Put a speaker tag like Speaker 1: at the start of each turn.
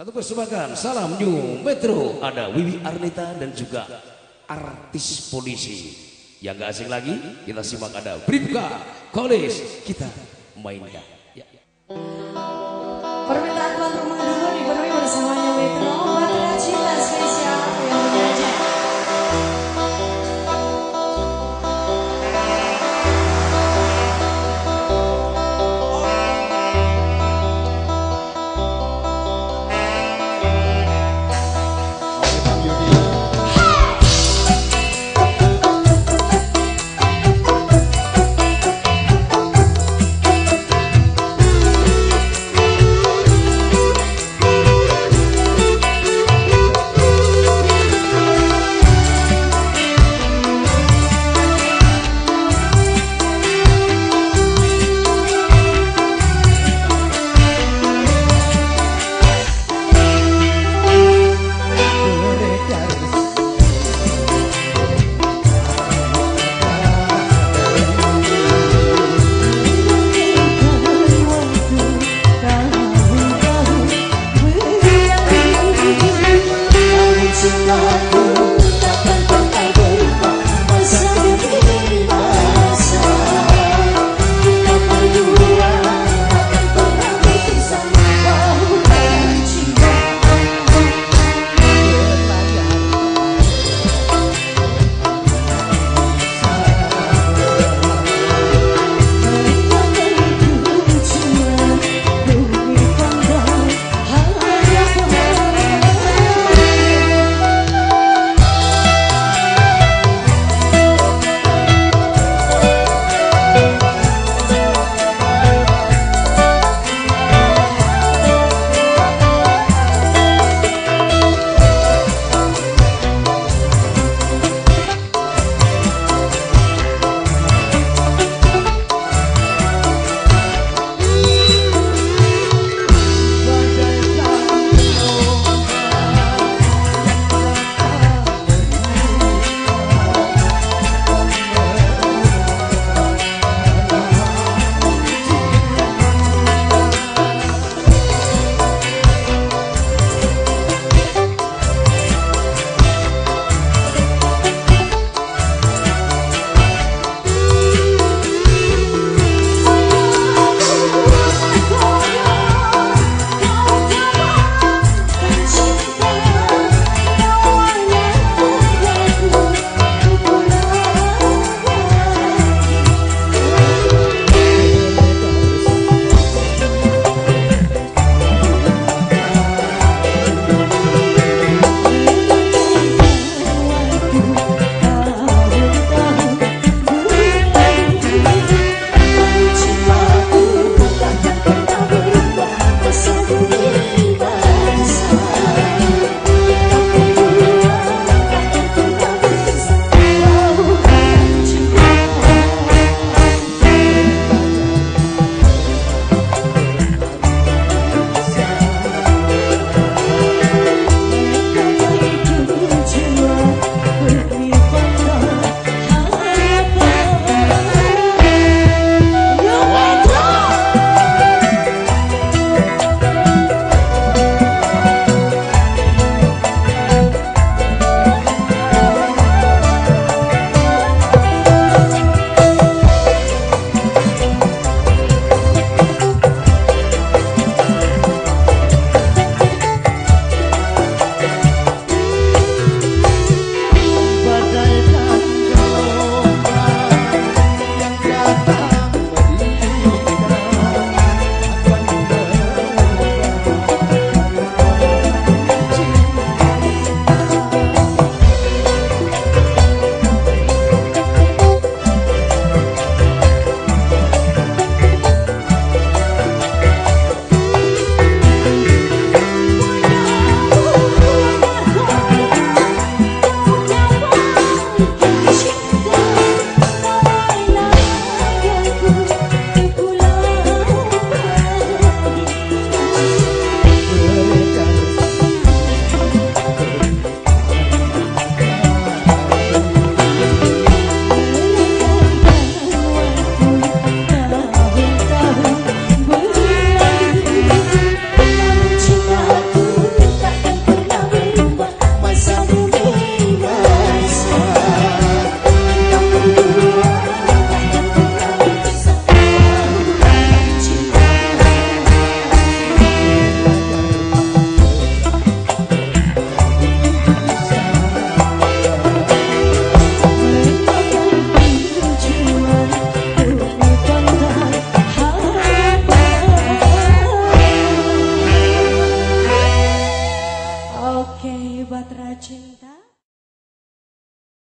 Speaker 1: Satu persembahan, salam New Metro ada Wiwi Arnita dan juga artis polisi. Yang gak asing lagi kita simak ada Bripka College kita mainkan. Ya, ya. Permintaan tuan rumah dulu dipenuhi bersamanya Metro. love.